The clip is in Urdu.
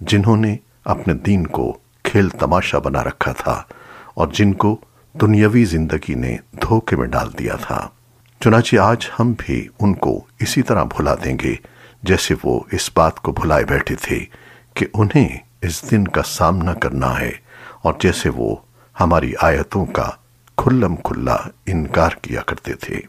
جنہوں نے اپنے دین کو کھیل تماشا بنا رکھا تھا اور جن کو دنیاوی زندگی نے دھوکے میں ڈال دیا تھا۔ چنانچہ آج ہم بھی ان کو اسی طرح بھلا دیں گے جیسے وہ اس بات کو بھلائے بیٹھے تھے کہ انہیں اس دن کا سامنا کرنا ہے اور جیسے وہ ہماری آیتوں کا کھلم کھلا انکار کیا کرتے تھے۔